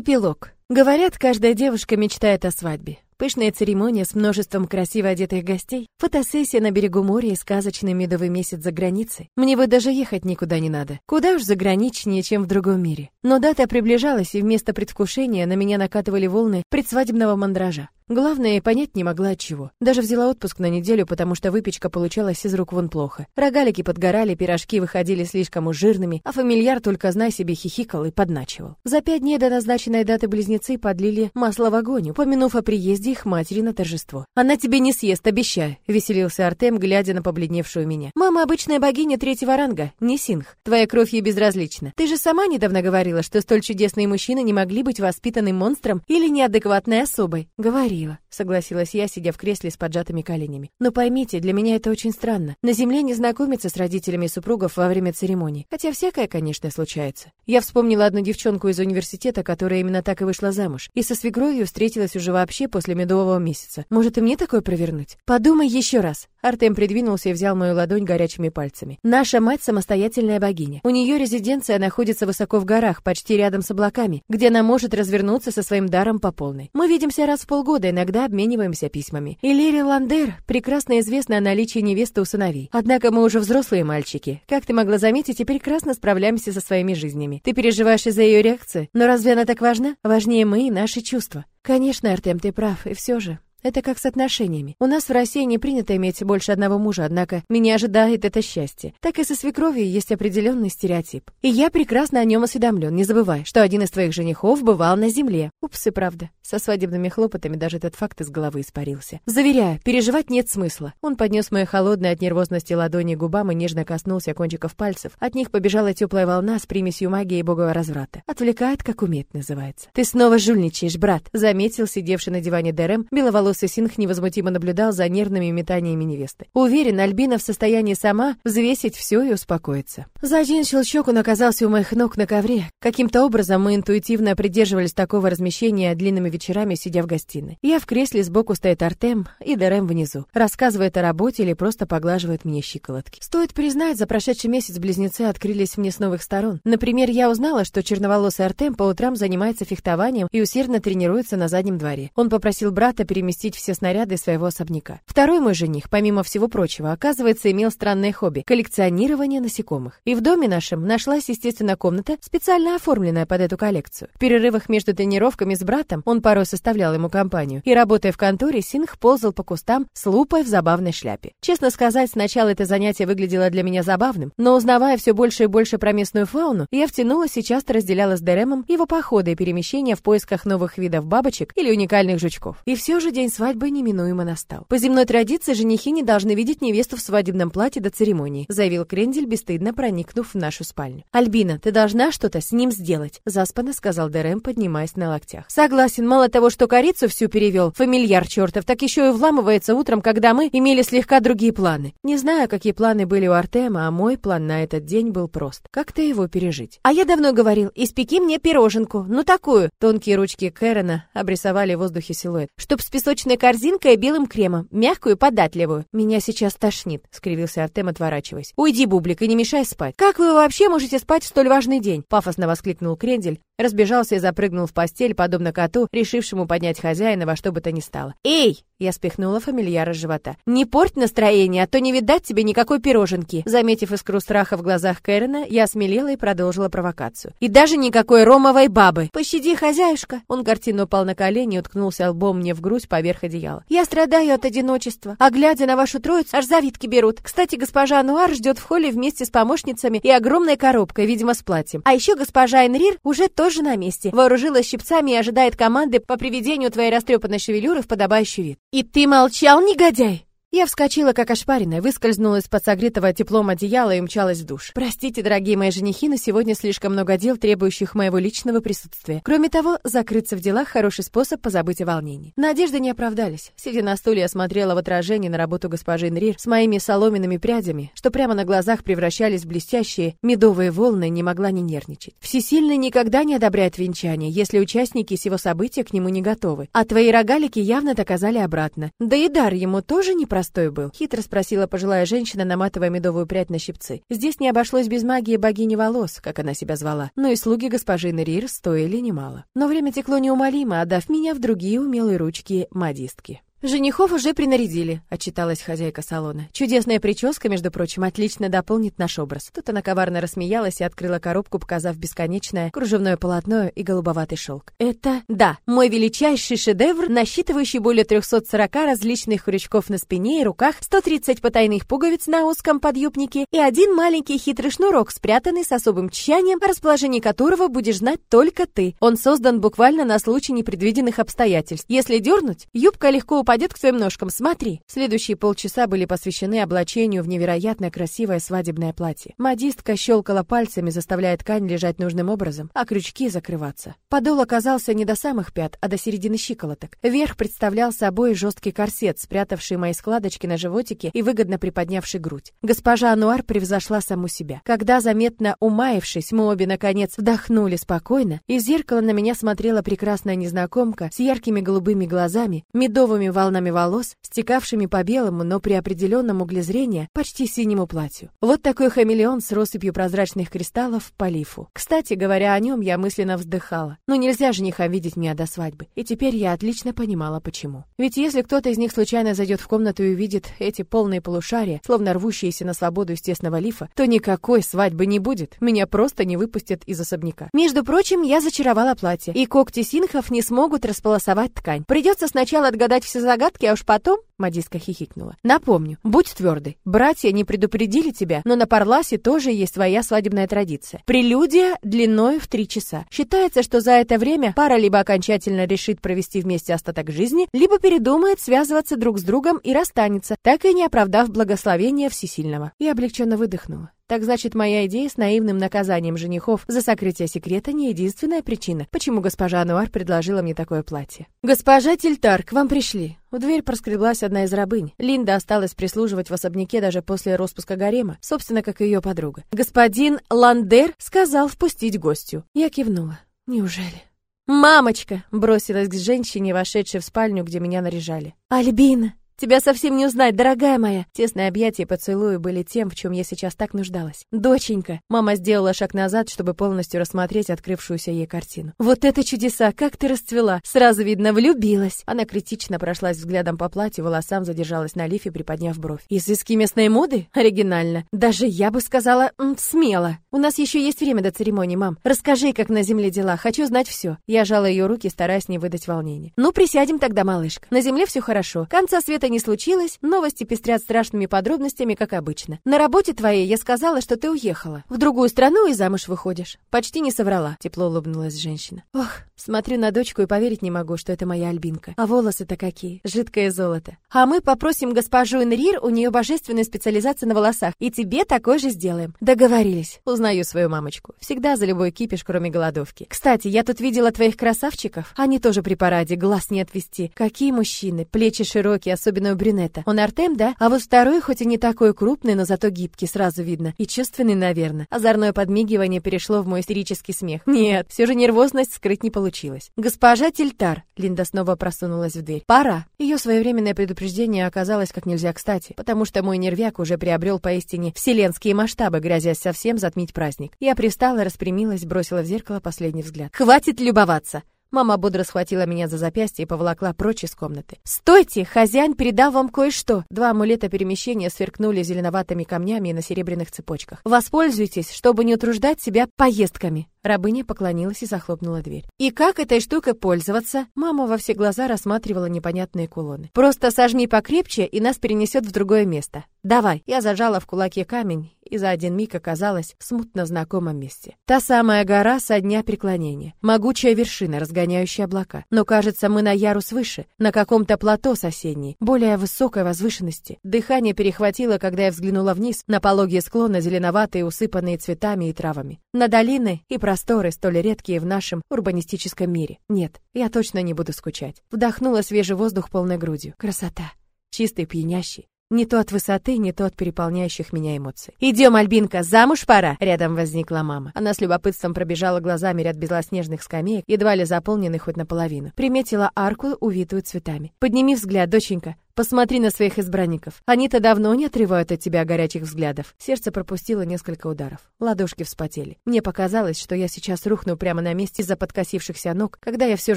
Эпилог. Говорят, каждая девушка мечтает о свадьбе. Пышная церемония с множеством красиво одетых гостей, фотосессия на берегу моря и сказочный медовый месяц за границей. Мне вот даже ехать никуда не надо. Куда уж заграничнее, чем в другом мире. Но дата приближалась, и вместо предвкушения на меня накатывали волны предсвадебного мандража. Главное, понять не могла от чего. Даже взяла отпуск на неделю, потому что выпечка получалась из рук вон плохо. Рогалики подгорали, пирожки выходили слишком уж жирными, а фамильяр только, знай себе, хихикал и подначивал. За пять дней до назначенной даты близнецы подлили масло в огонь, упомянув о приезде их матери на торжество. «Она тебе не съест, обещаю», — веселился Артем, глядя на побледневшую меня. «Мама обычная богиня третьего ранга, не синх. Твоя кровь ей безразлична. Ты же сама недавно говорила, что столь чудесные мужчины не могли быть воспитанным монстром или неадекватной особой. Говори говорила, согласилась я, сидя в кресле с поджатыми коленями. Но поймите, для меня это очень странно. На земле не знакомиться с родителями супругов во время церемонии. Хотя всякое, конечно, случается. Я вспомнила одну девчонку из университета, которая именно так и вышла замуж. И со свекровью встретилась уже вообще после медового месяца. Может, и мне такое провернуть? Подумай еще раз. Артем придвинулся и взял мою ладонь горячими пальцами. Наша мать самостоятельная богиня. У нее резиденция находится высоко в горах, почти рядом с облаками, где она может развернуться со своим даром по полной. Мы видимся раз в полгода, иногда обмениваемся письмами. И Лири Ландер прекрасно известна о наличии невесты у сыновей. Однако мы уже взрослые мальчики. Как ты могла заметить, и прекрасно справляемся со своими жизнями. Ты переживаешь из-за ее реакции? Но разве она так важна? Важнее мы и наши чувства. Конечно, Артем, ты прав, и все же. Это как с отношениями. У нас в России не принято иметь больше одного мужа, однако меня ожидает это счастье. Так и со свекровью есть определенный стереотип. И я прекрасно о нем осведомлен. Не забывай, что один из твоих женихов бывал на земле. Упс, и правда. Со свадебными хлопотами даже этот факт из головы испарился. Заверяю, переживать нет смысла. Он поднес мои холодные от нервозности ладони губам и нежно коснулся кончиков пальцев. От них побежала теплая волна с примесью магии и богового разврата. Отвлекает, как умеет, называется. Ты снова жульничаешь, брат, заметил сидевший на диване Дерем беловолосый Беловолосый Синх невозмутимо наблюдал за нервными метаниями невесты. Уверен, Альбина в состоянии сама взвесить все и успокоиться. За один щелчок он оказался у моих ног на ковре. Каким-то образом мы интуитивно придерживались такого размещения длинными вечерами, сидя в гостиной. Я в кресле, сбоку стоит Артем и Дерем внизу. Рассказывает о работе или просто поглаживает мне щиколотки. Стоит признать, за прошедший месяц близнецы открылись мне с новых сторон. Например, я узнала, что черноволосый Артем по утрам занимается фехтованием и усердно тренируется на заднем дворе. Он попросил брата переместить разместить все снаряды своего особняка. Второй мой жених, помимо всего прочего, оказывается, имел странное хобби – коллекционирование насекомых. И в доме нашем нашлась, естественно, комната, специально оформленная под эту коллекцию. В перерывах между тренировками с братом он порой составлял ему компанию, и, работая в конторе, Синх ползал по кустам с лупой в забавной шляпе. Честно сказать, сначала это занятие выглядело для меня забавным, но узнавая все больше и больше про местную фауну, я втянулась и часто разделяла с Деремом его походы и перемещения в поисках новых видов бабочек или уникальных жучков. И все же день день свадьбы неминуемо настал. По земной традиции женихи не должны видеть невесту в свадебном платье до церемонии, заявил Крендель, бесстыдно проникнув в нашу спальню. Альбина, ты должна что-то с ним сделать, заспанно сказал Дерем, поднимаясь на локтях. Согласен, мало того, что корицу всю перевел, фамильяр чертов, так еще и вламывается утром, когда мы имели слегка другие планы. Не знаю, какие планы были у Артема, а мой план на этот день был прост. Как-то его пережить. А я давно говорил, испеки мне пироженку, ну такую. Тонкие ручки Кэрона обрисовали в воздухе силуэт. Чтоб с песочным цветочной корзинкой и белым кремом, мягкую и податливую. Меня сейчас тошнит, скривился Артем, отворачиваясь. Уйди, Бублик, и не мешай спать. Как вы вообще можете спать в столь важный день? Пафосно воскликнул Крендель, разбежался и запрыгнул в постель, подобно коту, решившему поднять хозяина во что бы то ни стало. Эй! Я спихнула фамильяра с живота. «Не порть настроение, а то не видать тебе никакой пироженки!» Заметив искру страха в глазах Кэрена, я смелела и продолжила провокацию. «И даже никакой ромовой бабы! Пощади, хозяюшка!» Он картину упал на колени и уткнулся лбом мне в грудь поверх одеяла. «Я страдаю от одиночества, а глядя на вашу троицу, аж завидки берут. Кстати, госпожа Ануар ждет в холле вместе с помощницами и огромной коробкой, видимо, с платьем. А еще госпожа Энрир уже тоже на месте, вооружилась щипцами и ожидает команды по приведению твоей растрепанной шевелюры в подобающий вид. «И ты молчал, негодяй!» Я вскочила, как ошпаренная, выскользнула из-под согретого теплом одеяла и умчалась в душ. Простите, дорогие мои женихи, но сегодня слишком много дел, требующих моего личного присутствия. Кроме того, закрыться в делах – хороший способ позабыть о волнении. Надежды не оправдались. Сидя на стуле, я смотрела в отражение на работу госпожи Нрир с моими соломенными прядями, что прямо на глазах превращались в блестящие медовые волны, не могла не нервничать. Всесильный никогда не одобряет венчание, если участники сего события к нему не готовы. А твои рогалики явно доказали обратно. Да и дар ему тоже не про простой был? Хитро спросила пожилая женщина, наматывая медовую прядь на щипцы. Здесь не обошлось без магии богини волос, как она себя звала. Но и слуги госпожи Нерир стоили немало. Но время текло неумолимо, отдав меня в другие умелые ручки модистки. «Женихов уже принарядили», — отчиталась хозяйка салона. «Чудесная прическа, между прочим, отлично дополнит наш образ». Тут она коварно рассмеялась и открыла коробку, показав бесконечное кружевное полотно и голубоватый шелк. «Это, да, мой величайший шедевр, насчитывающий более 340 различных крючков на спине и руках, 130 потайных пуговиц на узком подъюбнике и один маленький хитрый шнурок, спрятанный с особым тщанием, о расположении которого будешь знать только ты. Он создан буквально на случай непредвиденных обстоятельств. Если дернуть, юбка легко упадет к твоим ножкам, смотри!» Следующие полчаса были посвящены облачению в невероятно красивое свадебное платье. Модистка щелкала пальцами, заставляя ткань лежать нужным образом, а крючки закрываться. Подол оказался не до самых пят, а до середины щиколоток. Верх представлял собой жесткий корсет, спрятавший мои складочки на животике и выгодно приподнявший грудь. Госпожа Ануар превзошла саму себя. Когда, заметно умаившись, мы обе, наконец, вдохнули спокойно, из зеркала на меня смотрела прекрасная незнакомка с яркими голубыми глазами, медовыми волнами волос, стекавшими по белому, но при определенном угле зрения почти синему платью. Вот такой хамелеон с россыпью прозрачных кристаллов по лифу. Кстати, говоря о нем, я мысленно вздыхала. Ну нельзя жениха видеть меня до свадьбы. И теперь я отлично понимала, почему. Ведь если кто-то из них случайно зайдет в комнату и увидит эти полные полушария, словно рвущиеся на свободу естественного лифа, то никакой свадьбы не будет. Меня просто не выпустят из особняка. Между прочим, я зачаровала платье, и когти синхов не смогут располосовать ткань. Придется сначала отгадать все загадки, а уж потом Мадиска хихикнула. «Напомню, будь твердый. Братья не предупредили тебя, но на Парласе тоже есть своя свадебная традиция. Прелюдия длиной в три часа. Считается, что за это время пара либо окончательно решит провести вместе остаток жизни, либо передумает связываться друг с другом и расстанется, так и не оправдав благословения Всесильного». Я облегченно выдохнула. Так значит, моя идея с наивным наказанием женихов за сокрытие секрета не единственная причина, почему госпожа Ануар предложила мне такое платье. «Госпожа Тильтар, к вам пришли». В дверь проскреблась одна из рабынь. Линда осталась прислуживать в особняке даже после распуска гарема, собственно, как и ее подруга. Господин Ландер сказал впустить гостью. Я кивнула. «Неужели?» «Мамочка!» — бросилась к женщине, вошедшей в спальню, где меня наряжали. «Альбина!» Тебя совсем не узнать, дорогая моя!» Тесные объятия и поцелуи были тем, в чем я сейчас так нуждалась. «Доченька!» Мама сделала шаг назад, чтобы полностью рассмотреть открывшуюся ей картину. «Вот это чудеса! Как ты расцвела! Сразу видно, влюбилась!» Она критично прошлась взглядом по платью, волосам задержалась на лифе, приподняв бровь. «Изыски местной моды? Оригинально! Даже я бы сказала, м, смело! У нас еще есть время до церемонии, мам. Расскажи, как на земле дела. Хочу знать все». Я жала ее руки, стараясь не выдать волнения. «Ну, присядем тогда, малышка. На земле все хорошо. Конца света не случилось, новости пестрят страшными подробностями, как обычно. На работе твоей я сказала, что ты уехала. В другую страну и замуж выходишь. Почти не соврала, тепло улыбнулась женщина. Ох, смотрю на дочку и поверить не могу, что это моя Альбинка. А волосы-то какие, жидкое золото. А мы попросим госпожу Энрир, у нее божественная специализация на волосах, и тебе такой же сделаем. Договорились. Узнаю свою мамочку. Всегда за любой кипиш, кроме голодовки. Кстати, я тут видела твоих красавчиков. Они тоже при параде, глаз не отвести. Какие мужчины, плечи широкие, особенно у брюнета. Он Артем, да? А вот второй, хоть и не такой крупный, но зато гибкий, сразу видно. И чувственный, наверное. Озорное подмигивание перешло в мой истерический смех. Нет, все же нервозность скрыть не получилось. «Госпожа Тильтар!» Линда снова просунулась в дверь. «Пора!» Ее своевременное предупреждение оказалось как нельзя кстати, потому что мой нервяк уже приобрел поистине вселенские масштабы, грозясь совсем затмить праздник. Я пристала, распрямилась, бросила в зеркало последний взгляд. «Хватит любоваться!» Мама бодро схватила меня за запястье и поволокла прочь из комнаты. «Стойте! Хозяин передал вам кое-что!» Два амулета перемещения сверкнули зеленоватыми камнями на серебряных цепочках. «Воспользуйтесь, чтобы не утруждать себя поездками!» Рабыня поклонилась и захлопнула дверь. «И как этой штукой пользоваться?» Мама во все глаза рассматривала непонятные кулоны. «Просто сожми покрепче, и нас перенесет в другое место. Давай!» Я зажала в кулаке камень и за один миг оказалась в смутно знакомом месте. Та самая гора со дня преклонения. Могучая вершина, разгоняющая облака. Но кажется, мы на ярус выше, на каком-то плато соседней, более высокой возвышенности. Дыхание перехватило, когда я взглянула вниз, на пологие склоны, зеленоватые, усыпанные цветами и травами. На долины и просторы, столь редкие в нашем урбанистическом мире. Нет, я точно не буду скучать. Вдохнула свежий воздух полной грудью. Красота. Чистый, пьянящий. Не то от высоты, не то от переполняющих меня эмоций. «Идем, Альбинка, замуж пора!» Рядом возникла мама. Она с любопытством пробежала глазами ряд белоснежных скамеек, едва ли заполненных хоть наполовину. Приметила арку, увитую цветами. «Подними взгляд, доченька!» Посмотри на своих избранников. Они-то давно не отрывают от тебя горячих взглядов. Сердце пропустило несколько ударов. Ладошки вспотели. Мне показалось, что я сейчас рухну прямо на месте из-за подкосившихся ног, когда я все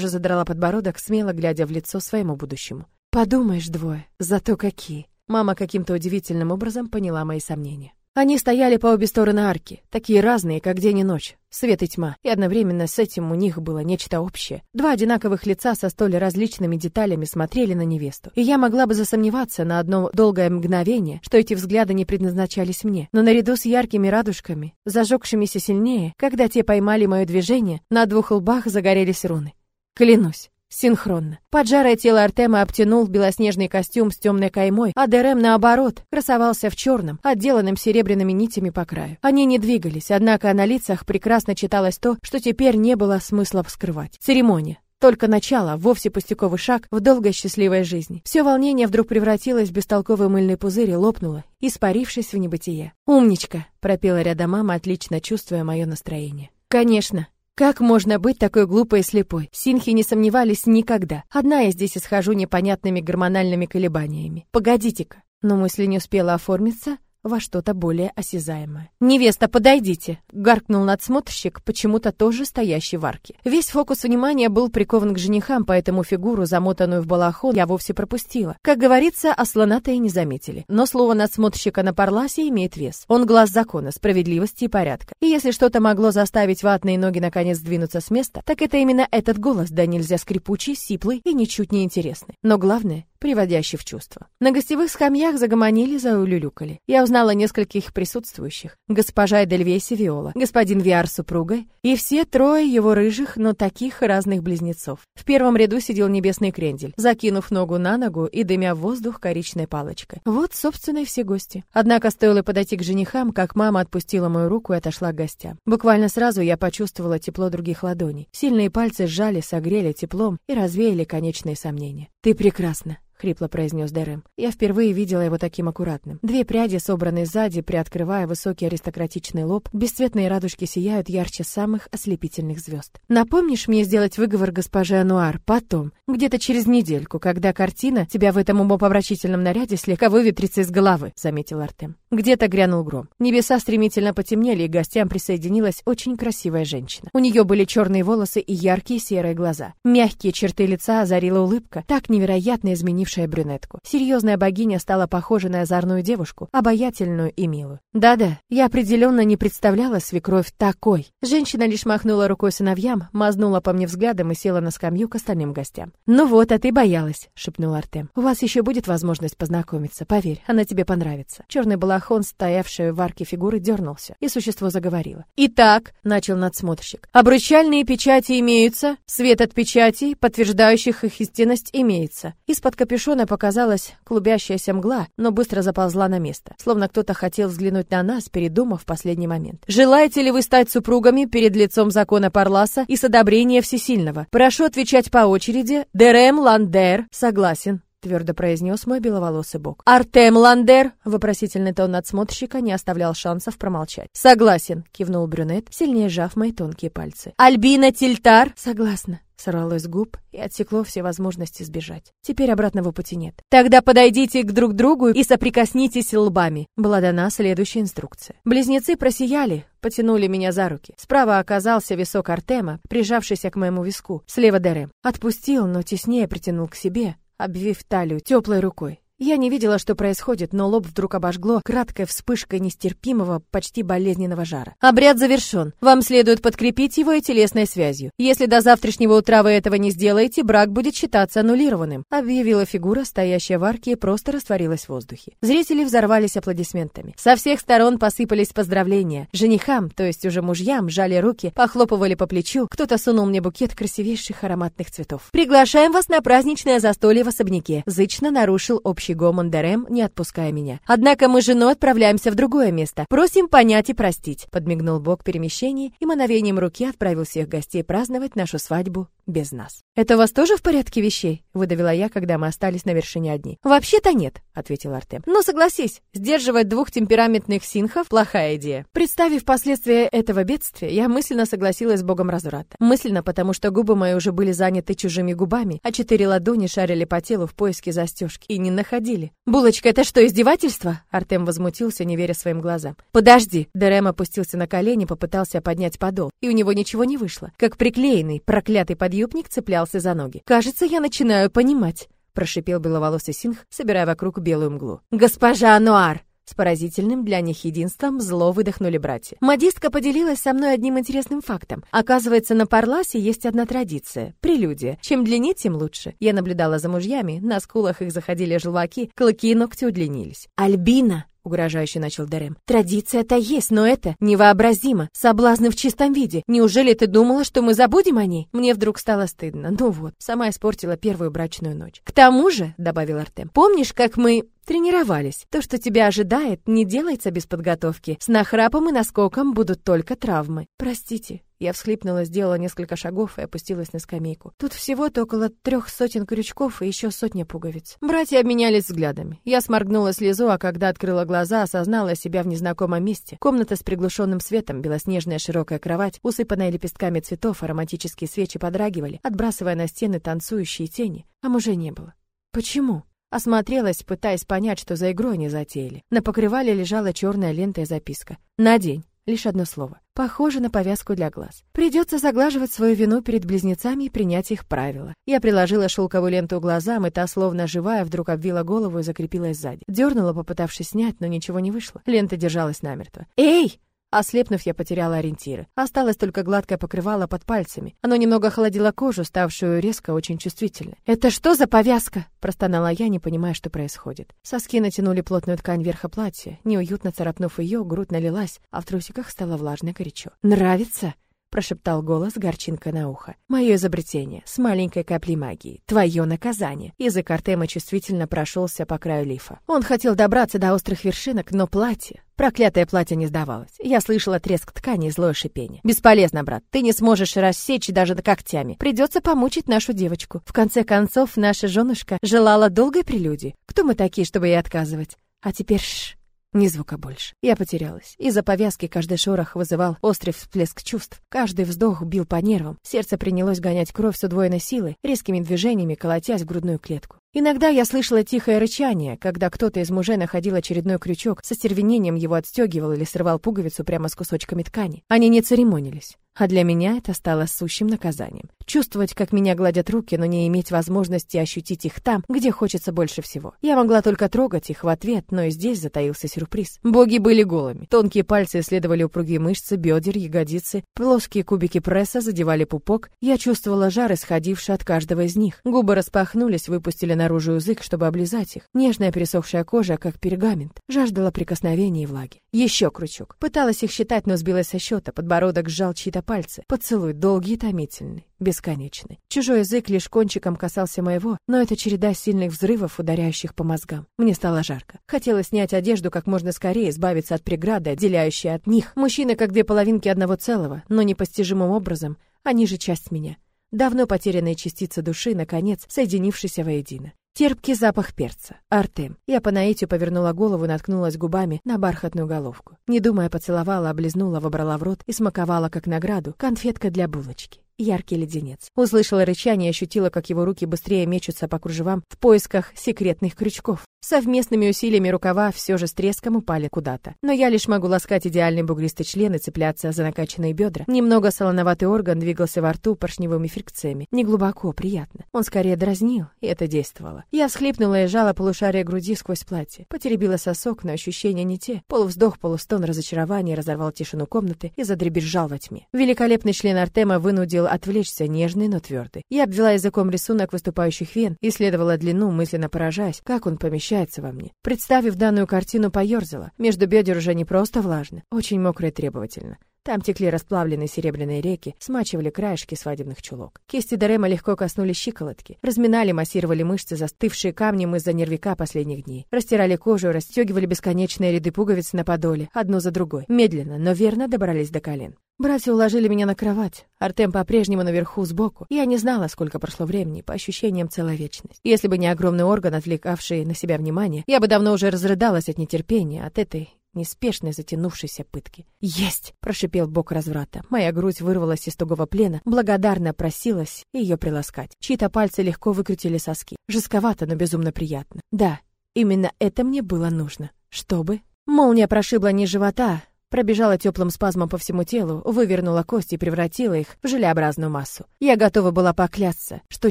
же задрала подбородок, смело глядя в лицо своему будущему. Подумаешь, двое. Зато какие. Мама каким-то удивительным образом поняла мои сомнения. Они стояли по обе стороны арки, такие разные, как день и ночь, свет и тьма, и одновременно с этим у них было нечто общее. Два одинаковых лица со столь различными деталями смотрели на невесту, и я могла бы засомневаться на одно долгое мгновение, что эти взгляды не предназначались мне. Но наряду с яркими радужками, зажегшимися сильнее, когда те поймали мое движение, на двух лбах загорелись руны. Клянусь, Синхронно. Поджарое тело Артема обтянул белоснежный костюм с темной каймой, а Дерем, наоборот, красовался в черном, отделанном серебряными нитями по краю. Они не двигались, однако на лицах прекрасно читалось то, что теперь не было смысла скрывать. Церемония. Только начало, вовсе пустяковый шаг в долгой счастливой жизни. Все волнение вдруг превратилось в бестолковый мыльный пузырь и лопнуло, испарившись в небытие. «Умничка!» — пропела рядом мама, отлично чувствуя мое настроение. «Конечно!» Как можно быть такой глупой и слепой? Синхи не сомневались никогда. Одна я здесь исхожу непонятными гормональными колебаниями. Погодите-ка. Но мысль не успела оформиться, во что-то более осязаемое. «Невеста, подойдите!» — гаркнул надсмотрщик, почему-то тоже стоящий в арке. Весь фокус внимания был прикован к женихам, поэтому фигуру, замотанную в балахон, я вовсе пропустила. Как говорится, ослона-то и не заметили. Но слово надсмотрщика на парласе имеет вес. Он глаз закона, справедливости и порядка. И если что-то могло заставить ватные ноги наконец двинуться с места, так это именно этот голос, да нельзя скрипучий, сиплый и ничуть не интересный. Но главное, приводящий в чувство. На гостевых скамьях загомонили, заулюлюкали. Я узнала нескольких присутствующих. Госпожа Эдельвейси Виола, господин Виар с супругой и все трое его рыжих, но таких разных близнецов. В первом ряду сидел небесный крендель, закинув ногу на ногу и дымя в воздух коричной палочкой. Вот, собственно, и все гости. Однако стоило подойти к женихам, как мама отпустила мою руку и отошла к гостям. Буквально сразу я почувствовала тепло других ладоней. Сильные пальцы сжали, согрели теплом и развеяли конечные сомнения. «Ты прекрасна», — хрипло произнес Дэрэм. Я впервые видела его таким аккуратным. Две пряди, собранные сзади, приоткрывая высокий аристократичный лоб, бесцветные радужки сияют ярче самых ослепительных звезд. «Напомнишь мне сделать выговор госпоже Ануар потом, где-то через недельку, когда картина тебя в этом умопомрачительном наряде слегка выветрится из головы», — заметил Артем. Где-то грянул гром. Небеса стремительно потемнели, и гостям присоединилась очень красивая женщина. У нее были черные волосы и яркие серые глаза. Мягкие черты лица озарила улыбка, так невероятно изменившая брюнетку. Серьезная богиня стала похожа на озорную девушку, обаятельную и милую. Да-да, я определенно не представляла свекровь такой. Женщина лишь махнула рукой сыновьям, мазнула по мне взглядом и села на скамью к остальным гостям. «Ну вот, а ты боялась», — шепнул Артем. «У вас еще будет возможность познакомиться, поверь, она тебе понравится». Черный балахон Балахон, стоявший в арке фигуры, дернулся, и существо заговорило. «Итак», — начал надсмотрщик, — «обручальные печати имеются, свет от печатей, подтверждающих их истинность, имеется». Из-под капюшона показалась клубящаяся мгла, но быстро заползла на место, словно кто-то хотел взглянуть на нас, передумав в последний момент. «Желаете ли вы стать супругами перед лицом закона Парласа и с одобрения Всесильного? Прошу отвечать по очереди. Дерем Ландер согласен твердо произнес мой беловолосый бог. «Артем Ландер!» — вопросительный тон надсмотрщика не оставлял шансов промолчать. «Согласен!» — кивнул брюнет, сильнее сжав мои тонкие пальцы. «Альбина Тильтар!» «Согласна!» Сорвалось губ и отсекло все возможности сбежать. Теперь обратного пути нет. «Тогда подойдите к друг другу и соприкоснитесь лбами», была дана следующая инструкция. Близнецы просияли, потянули меня за руки. Справа оказался висок Артема, прижавшийся к моему виску. Слева Дерем. Отпустил, но теснее притянул к себе, обвив талию теплой рукой. Я не видела, что происходит, но лоб вдруг обожгло краткой вспышкой нестерпимого, почти болезненного жара. Обряд завершен. Вам следует подкрепить его и телесной связью. Если до завтрашнего утра вы этого не сделаете, брак будет считаться аннулированным, объявила фигура, стоящая в арке, и просто растворилась в воздухе. Зрители взорвались аплодисментами. Со всех сторон посыпались поздравления. Женихам, то есть уже мужьям, жали руки, похлопывали по плечу, кто-то сунул мне букет красивейших ароматных цветов. «Приглашаем вас на праздничное застолье в особняке», зычно нарушил общий общий гомон Дерем, не отпуская меня. «Однако мы с женой отправляемся в другое место. Просим понять и простить», — подмигнул бог перемещений и мановением руки отправил всех гостей праздновать нашу свадьбу без нас. «Это у вас тоже в порядке вещей?» — выдавила я, когда мы остались на вершине одни. «Вообще-то нет», — ответил Артем. «Но согласись, сдерживать двух темпераментных синхов — плохая идея». Представив последствия этого бедствия, я мысленно согласилась с богом разврата. Мысленно, потому что губы мои уже были заняты чужими губами, а четыре ладони шарили по телу в поиске застежки и не находили проходили. «Булочка, это что, издевательство?» Артем возмутился, не веря своим глазам. «Подожди!» Дерем опустился на колени, попытался поднять подол, и у него ничего не вышло. Как приклеенный, проклятый подъюбник цеплялся за ноги. «Кажется, я начинаю понимать», прошипел беловолосый Синх, собирая вокруг белую мглу. «Госпожа Ануар!» С поразительным для них единством зло выдохнули братья. Модистка поделилась со мной одним интересным фактом. Оказывается, на Парласе есть одна традиция — прелюдия. Чем длиннее, тем лучше. Я наблюдала за мужьями, на скулах их заходили желваки, клыки и ногти удлинились. «Альбина!» Угрожающе начал Дерем. Традиция-то есть, но это невообразимо. Соблазны в чистом виде. Неужели ты думала, что мы забудем о ней? Мне вдруг стало стыдно. Ну вот, сама испортила первую брачную ночь. К тому же, добавил Артем, помнишь, как мы тренировались? То, что тебя ожидает, не делается без подготовки. С нахрапом и наскоком будут только травмы. Простите, я всхлипнула, сделала несколько шагов и опустилась на скамейку. Тут всего-то около трех сотен крючков и еще сотня пуговиц. Братья обменялись взглядами. Я сморгнула слезу, а когда открыла глаза, осознала себя в незнакомом месте. Комната с приглушенным светом, белоснежная широкая кровать, усыпанная лепестками цветов, ароматические свечи подрагивали, отбрасывая на стены танцующие тени. А мужа не было. Почему? Осмотрелась, пытаясь понять, что за игру они затеяли. На покрывале лежала черная лента и записка. «На день». Лишь одно слово. Похоже на повязку для глаз. Придется заглаживать свою вину перед близнецами и принять их правила. Я приложила шелковую ленту глазам, и та, словно живая, вдруг обвила голову и закрепилась сзади. Дернула, попытавшись снять, но ничего не вышло. Лента держалась намертво. «Эй!» Ослепнув, я потеряла ориентиры. Осталось только гладкое покрывало под пальцами. Оно немного холодило кожу, ставшую резко очень чувствительной. «Это что за повязка?» – простонала я, не понимая, что происходит. Соски натянули плотную ткань верха платья. Неуютно царапнув ее, грудь налилась, а в трусиках стало влажно горячо. «Нравится?» Прошептал голос горчинка на ухо. Мое изобретение с маленькой каплей магии. Твое наказание. Язык Артема чувствительно прошелся по краю лифа. Он хотел добраться до острых вершинок, но платье... Проклятое платье не сдавалось. Я слышала треск ткани и злое шипение. «Бесполезно, брат. Ты не сможешь рассечь даже когтями. Придется помучить нашу девочку. В конце концов, наша женушка желала долгой прелюдии. Кто мы такие, чтобы ей отказывать? А теперь шш. Ни звука больше. Я потерялась. Из-за повязки каждый шорох вызывал острый всплеск чувств. Каждый вздох бил по нервам. Сердце принялось гонять кровь с удвоенной силой, резкими движениями колотясь в грудную клетку. Иногда я слышала тихое рычание, когда кто-то из мужей находил очередной крючок, со стервенением его отстегивал или срывал пуговицу прямо с кусочками ткани. Они не церемонились. А для меня это стало сущим наказанием. Чувствовать, как меня гладят руки, но не иметь возможности ощутить их там, где хочется больше всего. Я могла только трогать их в ответ, но и здесь затаился сюрприз. Боги были голыми. Тонкие пальцы исследовали упругие мышцы, бедер, ягодицы, плоские кубики пресса задевали пупок. Я чувствовала жар, исходивший от каждого из них. Губы распахнулись, выпустили наружу язык, чтобы облизать их. Нежная пересохшая кожа, как пергамент, жаждала прикосновений и влаги. Еще крючок. Пыталась их считать, но сбилась со счета. Подбородок сжал чьи-то пальцы. Поцелуй долгий и томительный, бесконечный. Чужой язык лишь кончиком касался моего, но это череда сильных взрывов, ударяющих по мозгам. Мне стало жарко. Хотелось снять одежду как можно скорее, избавиться от преграды, отделяющей от них. Мужчины как две половинки одного целого, но непостижимым образом они же часть меня. Давно потерянные частицы души, наконец, соединившиеся воедино. Терпкий запах перца. Артем. Я по наитию повернула голову наткнулась губами на бархатную головку. Не думая, поцеловала, облизнула, вобрала в рот и смаковала как награду конфетка для булочки яркий леденец. Услышала рычание и ощутила, как его руки быстрее мечутся по кружевам в поисках секретных крючков. Совместными усилиями рукава все же с треском упали куда-то. Но я лишь могу ласкать идеальный бугристый член и цепляться за накачанные бедра. Немного солоноватый орган двигался во рту поршневыми фрикциями. Не глубоко, приятно. Он скорее дразнил, и это действовало. Я всхлипнула и жала полушарие груди сквозь платье. Потеребила сосок, но ощущения не те. Полувздох, полустон разочарования разорвал тишину комнаты и задребезжал во тьме. Великолепный член Артема вынудил отвлечься, нежный, но твердый. Я обвела языком рисунок выступающих вен, исследовала длину, мысленно поражаясь, как он помещается во мне. Представив данную картину, поерзала. Между бедер уже не просто влажно, очень мокро и требовательно. Там текли расплавленные серебряные реки, смачивали краешки свадебных чулок. Кисти Дарема легко коснулись щиколотки, разминали, массировали мышцы, застывшие камнем из-за нервика последних дней. Растирали кожу, расстегивали бесконечные ряды пуговиц на подоле, одну за другой. Медленно, но верно добрались до колен. Братья уложили меня на кровать. Артем по-прежнему наверху сбоку. Я не знала, сколько прошло времени, по ощущениям целая вечность. Если бы не огромный орган, отвлекавший на себя внимание, я бы давно уже разрыдалась от нетерпения, от этой неспешной затянувшейся пытки. «Есть!» — прошипел бок разврата. Моя грудь вырвалась из тугого плена, благодарно просилась ее приласкать. Чьи-то пальцы легко выкрутили соски. Жестковато, но безумно приятно. Да, Именно это мне было нужно. Чтобы... Молния прошибла низ живота, пробежала теплым спазмом по всему телу, вывернула кости и превратила их в желеобразную массу. Я готова была поклясться, что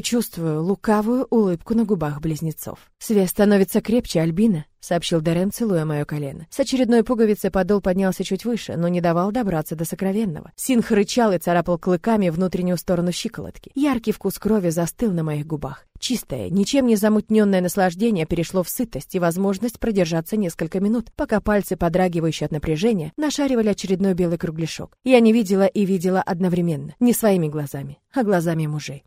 чувствую лукавую улыбку на губах близнецов. Связь становится крепче, Альбина сообщил Дерен, целуя мое колено. С очередной пуговицы подол поднялся чуть выше, но не давал добраться до сокровенного. Синх рычал и царапал клыками внутреннюю сторону щиколотки. Яркий вкус крови застыл на моих губах. Чистое, ничем не замутненное наслаждение перешло в сытость и возможность продержаться несколько минут, пока пальцы, подрагивающие от напряжения, нашаривали очередной белый кругляшок. Я не видела и видела одновременно, не своими глазами, а глазами мужей.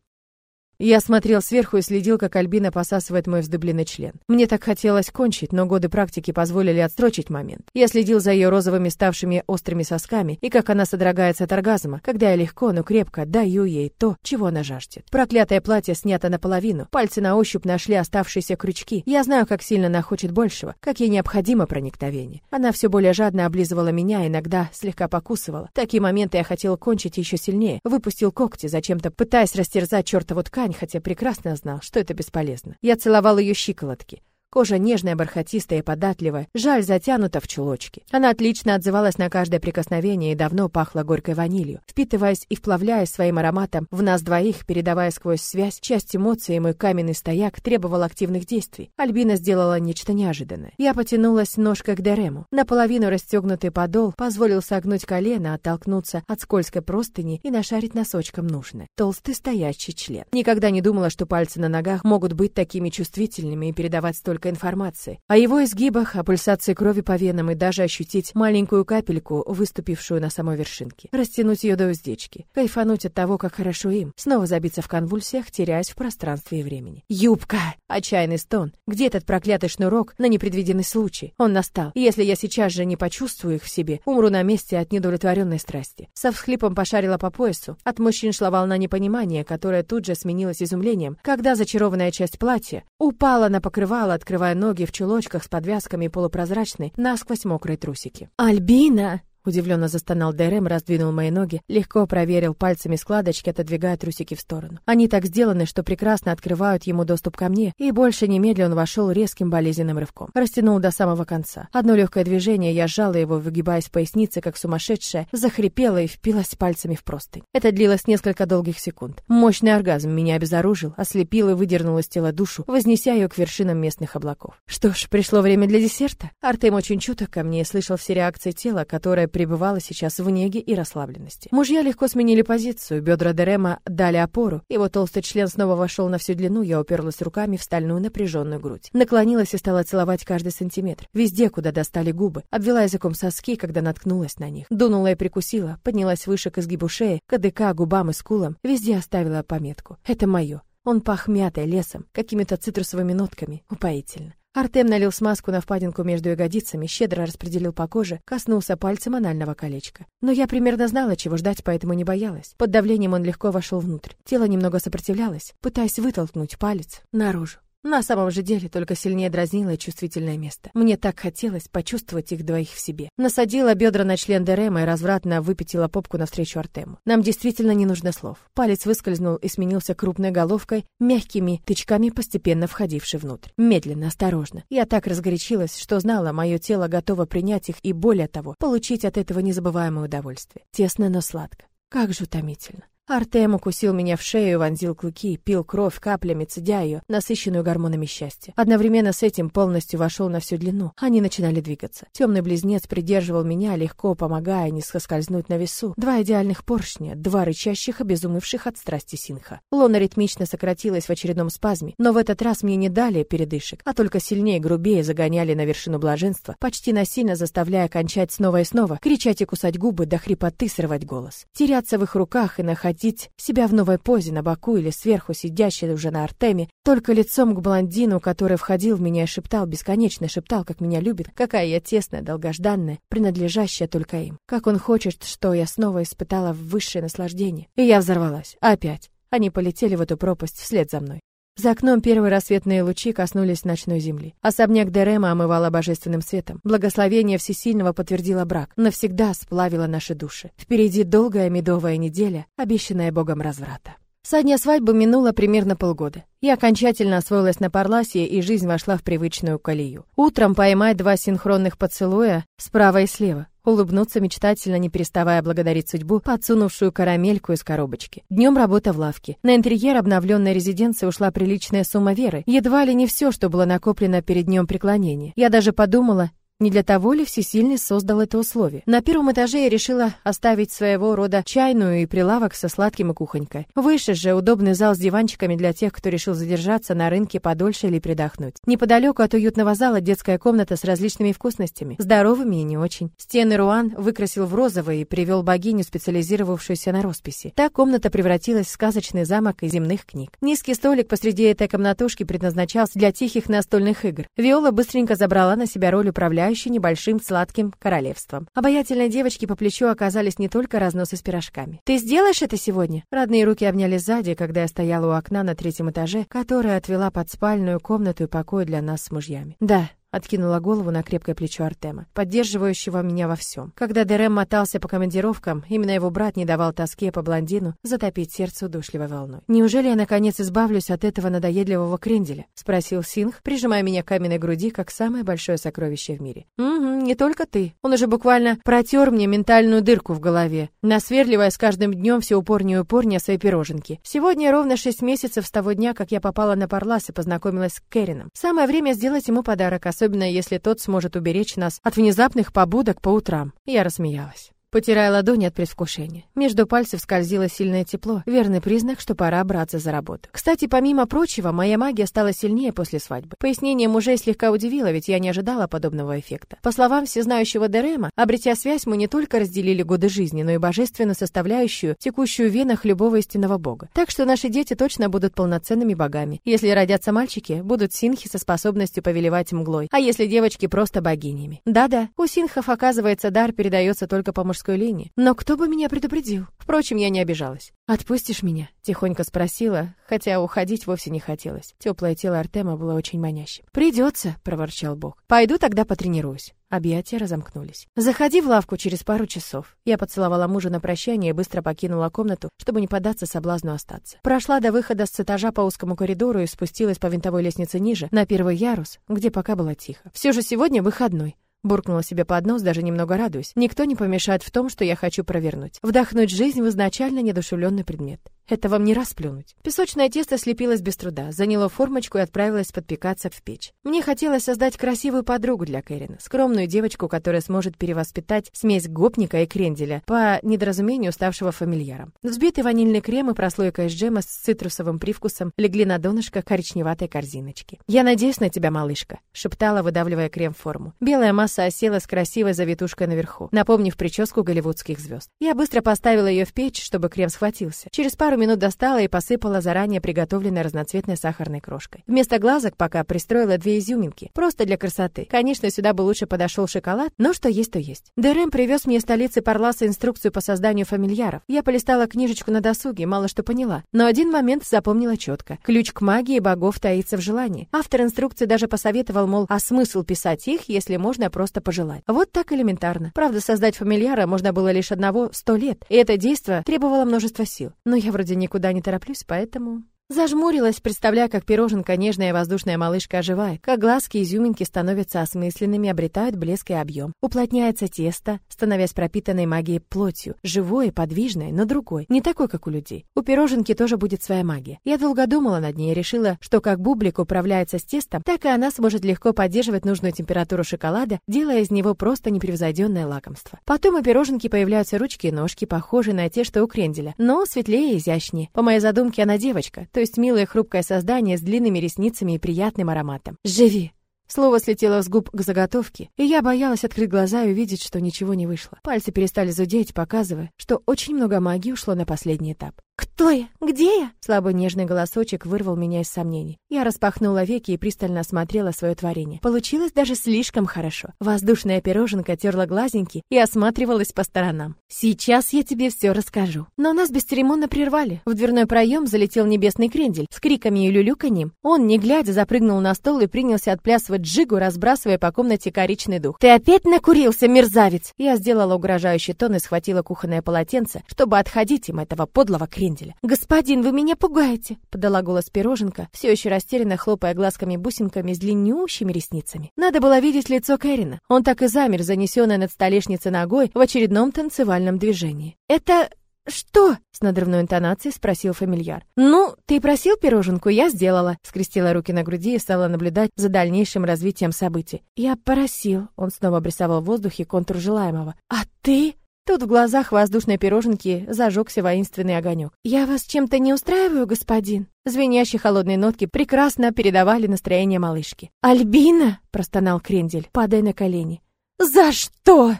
Я смотрел сверху и следил, как Альбина посасывает мой вздыбленный член. Мне так хотелось кончить, но годы практики позволили отсрочить момент. Я следил за ее розовыми ставшими острыми сосками и как она содрогается от оргазма, когда я легко, но крепко даю ей то, чего она жаждет. Проклятое платье снято наполовину, пальцы на ощупь нашли оставшиеся крючки. Я знаю, как сильно она хочет большего, как ей необходимо проникновение. Она все более жадно облизывала меня, иногда слегка покусывала. В такие моменты я хотел кончить еще сильнее, выпустил когти, зачем-то пытаясь растерзать чертову ткань, ткань, хотя прекрасно знал, что это бесполезно. Я целовал ее щиколотки. Кожа нежная, бархатистая и податливая, жаль, затянута в чулочки. Она отлично отзывалась на каждое прикосновение и давно пахла горькой ванилью, впитываясь и вплавляясь своим ароматом в нас двоих, передавая сквозь связь часть эмоций, и мой каменный стояк требовал активных действий. Альбина сделала нечто неожиданное. Я потянулась ножкой к Дерему. Наполовину расстегнутый подол позволил согнуть колено, оттолкнуться от скользкой простыни и нашарить носочком нужное. Толстый стоящий член. Никогда не думала, что пальцы на ногах могут быть такими чувствительными и передавать столько столько информации. О его изгибах, о пульсации крови по венам и даже ощутить маленькую капельку, выступившую на самой вершинке. Растянуть ее до уздечки. Кайфануть от того, как хорошо им. Снова забиться в конвульсиях, теряясь в пространстве и времени. «Юбка!» Отчаянный стон. Где этот проклятый шнурок на непредвиденный случай? Он настал. если я сейчас же не почувствую их в себе, умру на месте от недовлетворенной страсти. Со всхлипом пошарила по поясу. От мужчин шла волна непонимания, которая тут же сменилась изумлением, когда зачарованная часть платья упала на покрывало, от открывая ноги в чулочках с подвязками полупрозрачной, насквозь мокрой трусики. «Альбина!» Удивленно застонал Дерем, раздвинул мои ноги, легко проверил пальцами складочки, отодвигая трусики в сторону. Они так сделаны, что прекрасно открывают ему доступ ко мне, и больше немедленно вошел резким болезненным рывком. Растянул до самого конца. Одно легкое движение, я сжала его, выгибаясь в пояснице, как сумасшедшая, захрипела и впилась пальцами в простынь. Это длилось несколько долгих секунд. Мощный оргазм меня обезоружил, ослепил и выдернул из тела душу, вознеся ее к вершинам местных облаков. Что ж, пришло время для десерта. Артем очень чуток ко мне слышал все реакции тела, которое пребывала сейчас в неге и расслабленности. Мужья легко сменили позицию, бедра Дерема дали опору, его толстый член снова вошел на всю длину, я уперлась руками в стальную напряженную грудь. Наклонилась и стала целовать каждый сантиметр, везде, куда достали губы, обвела языком соски, когда наткнулась на них. Дунула и прикусила, поднялась выше к изгибу шеи, к КДК, губам и скулам, везде оставила пометку. Это мое. Он пах мятой, лесом, какими-то цитрусовыми нотками. Упоительно. Артем налил смазку на впадинку между ягодицами, щедро распределил по коже, коснулся пальцем анального колечка. Но я примерно знала, чего ждать, поэтому не боялась. Под давлением он легко вошел внутрь. Тело немного сопротивлялось, пытаясь вытолкнуть палец наружу. На самом же деле только сильнее дразнило чувствительное место. Мне так хотелось почувствовать их двоих в себе. Насадила бедра на член Дерема и развратно выпятила попку навстречу Артему. Нам действительно не нужно слов. Палец выскользнул и сменился крупной головкой, мягкими тычками, постепенно входивший внутрь. Медленно, осторожно. Я так разгорячилась, что знала, мое тело готово принять их и, более того, получить от этого незабываемое удовольствие. Тесно, но сладко. Как же утомительно. Артем укусил меня в шею, вонзил клыки, пил кровь каплями, цедя ее, насыщенную гормонами счастья. Одновременно с этим полностью вошел на всю длину. Они начинали двигаться. Темный близнец придерживал меня, легко помогая не соскользнуть на весу. Два идеальных поршня, два рычащих, обезумевших от страсти синха. Лона ритмично сократилась в очередном спазме, но в этот раз мне не дали передышек, а только сильнее грубее загоняли на вершину блаженства, почти насильно заставляя кончать снова и снова, кричать и кусать губы, до хрипоты срывать голос. Теряться в их руках и находить воплотить себя в новой позе на боку или сверху, сидящей уже на Артеме, только лицом к блондину, который входил в меня и шептал, бесконечно шептал, как меня любит, какая я тесная, долгожданная, принадлежащая только им. Как он хочет, что я снова испытала высшее наслаждение. И я взорвалась. Опять. Они полетели в эту пропасть вслед за мной. За окном первые рассветные лучи коснулись ночной земли. Особняк Дерема омывало божественным светом. Благословение Всесильного подтвердило брак, навсегда сплавило наши души. Впереди долгая медовая неделя, обещанная Богом разврата. Со дня свадьбы минуло примерно полгода. Я окончательно освоилась на Парласе, и жизнь вошла в привычную колею. Утром поймать два синхронных поцелуя справа и слева. Улыбнуться мечтательно, не переставая благодарить судьбу, подсунувшую карамельку из коробочки. Днем работа в лавке. На интерьер обновленной резиденции ушла приличная сумма веры. Едва ли не все, что было накоплено перед днем преклонения. Я даже подумала, не для того ли Всесильный создал это условие? На первом этаже я решила оставить своего рода чайную и прилавок со сладким и кухонькой. Выше же удобный зал с диванчиками для тех, кто решил задержаться на рынке подольше или придохнуть. Неподалеку от уютного зала детская комната с различными вкусностями, здоровыми и не очень. Стены Руан выкрасил в розовый и привел богиню, специализировавшуюся на росписи. Та комната превратилась в сказочный замок из земных книг. Низкий столик посреди этой комнатушки предназначался для тихих настольных игр. Виола быстренько забрала на себя роль управляющей управляющей небольшим сладким королевством. Обаятельной девочке по плечу оказались не только разносы с пирожками. «Ты сделаешь это сегодня?» Родные руки обняли сзади, когда я стояла у окна на третьем этаже, которое отвела под спальную комнату и покой для нас с мужьями. «Да», Откинула голову на крепкое плечо Артема, поддерживающего меня во всем. Когда Дерем мотался по командировкам, именно его брат не давал тоске по блондину затопить сердце удушливой волной. «Неужели я, наконец, избавлюсь от этого надоедливого кренделя?» — спросил Синх, прижимая меня к каменной груди, как самое большое сокровище в мире. «Угу, не только ты. Он уже буквально протер мне ментальную дырку в голове, насверливая с каждым днем все упорнее и упорнее свои пироженки. Сегодня ровно шесть месяцев с того дня, как я попала на Парлас и познакомилась с Керином. Самое время сделать ему подарок, особенно если тот сможет уберечь нас от внезапных побудок по утрам. Я рассмеялась потирая ладони от предвкушения. Между пальцев скользило сильное тепло, верный признак, что пора браться за работу. Кстати, помимо прочего, моя магия стала сильнее после свадьбы. Пояснение мужей слегка удивило, ведь я не ожидала подобного эффекта. По словам всезнающего Дерема, обретя связь, мы не только разделили годы жизни, но и божественную составляющую, текущую в венах любого истинного бога. Так что наши дети точно будут полноценными богами. Если родятся мальчики, будут синхи со способностью повелевать мглой, а если девочки просто богинями. Да-да, у синхов, оказывается, дар передается только по мужской линии. Но кто бы меня предупредил? Впрочем, я не обижалась. «Отпустишь меня?» — тихонько спросила, хотя уходить вовсе не хотелось. Теплое тело Артема было очень манящим. «Придется», — проворчал Бог. «Пойду тогда потренируюсь». Объятия разомкнулись. «Заходи в лавку через пару часов». Я поцеловала мужа на прощание и быстро покинула комнату, чтобы не поддаться соблазну остаться. Прошла до выхода с этажа по узкому коридору и спустилась по винтовой лестнице ниже, на первый ярус, где пока было тихо. Все же сегодня выходной. Буркнула себе под нос, даже немного радуясь. Никто не помешает в том, что я хочу провернуть. Вдохнуть жизнь в изначально недушевленный предмет. Это вам не расплюнуть. Песочное тесто слепилось без труда, заняло формочку и отправилось подпекаться в печь. Мне хотелось создать красивую подругу для Кэрина, скромную девочку, которая сможет перевоспитать смесь гопника и кренделя по недоразумению ставшего фамильяром. Взбитый ванильный крем и прослойка из джема с цитрусовым привкусом легли на донышко коричневатой корзиночки. «Я надеюсь на тебя, малышка», — шептала, выдавливая крем в форму. Белая масса осела с красивой завитушкой наверху, напомнив прическу голливудских звезд. Я быстро поставила ее в печь, чтобы крем схватился. Через пару минут достала и посыпала заранее приготовленной разноцветной сахарной крошкой. Вместо глазок пока пристроила две изюминки, просто для красоты. Конечно, сюда бы лучше подошел шоколад, но что есть, то есть. Дерем привез мне из столицы Парласа инструкцию по созданию фамильяров. Я полистала книжечку на досуге, мало что поняла, но один момент запомнила четко. Ключ к магии богов таится в желании. Автор инструкции даже посоветовал, мол, а смысл писать их, если можно просто пожелать. Вот так элементарно. Правда, создать фамильяра можно было лишь одного сто лет, и это действо требовало множества сил. Но я вроде вроде никуда не тороплюсь, поэтому... Зажмурилась, представляя, как пироженка нежная воздушная малышка оживает, как глазки изюминки становятся осмысленными, обретают блеск и объем. Уплотняется тесто, становясь пропитанной магией плотью, живой, подвижной, но другой, не такой, как у людей. У пироженки тоже будет своя магия. Я долго думала над ней и решила, что как бублик управляется с тестом, так и она сможет легко поддерживать нужную температуру шоколада, делая из него просто непревзойденное лакомство. Потом у пироженки появляются ручки и ножки, похожие на те, что у кренделя, но светлее и изящнее. По моей задумке, она девочка, то есть милое хрупкое создание с длинными ресницами и приятным ароматом. «Живи!» Слово слетело с губ к заготовке, и я боялась открыть глаза и увидеть, что ничего не вышло. Пальцы перестали зудеть, показывая, что очень много магии ушло на последний этап. «Кто я? Где я?» Слабый нежный голосочек вырвал меня из сомнений. Я распахнула веки и пристально осмотрела свое творение. Получилось даже слишком хорошо. Воздушная пироженка терла глазеньки и осматривалась по сторонам. «Сейчас я тебе все расскажу». Но нас бесцеремонно прервали. В дверной проем залетел небесный крендель. С криками и люлюканьем он, не глядя, запрыгнул на стол и принялся отплясывать джигу, разбрасывая по комнате коричный дух. «Ты опять накурился, мерзавец!» Я сделала угрожающий тон и схватила кухонное полотенце, чтобы отходить им этого подлого кренделя. Кренделя. «Господин, вы меня пугаете!» — подала голос пироженка, все еще растерянно хлопая глазками-бусинками с длиннющими ресницами. Надо было видеть лицо Кэрина. Он так и замер, занесенный над столешницей ногой в очередном танцевальном движении. «Это... «Что?» — с надрывной интонацией спросил фамильяр. «Ну, ты просил пироженку, я сделала», — скрестила руки на груди и стала наблюдать за дальнейшим развитием событий. «Я просил», — он снова обрисовал в воздухе контур желаемого. «А ты?» Тут в глазах воздушной пироженки зажегся воинственный огонек. «Я вас чем-то не устраиваю, господин?» Звенящие холодные нотки прекрасно передавали настроение малышки. «Альбина!» — простонал Крендель, падая на колени. «За что?»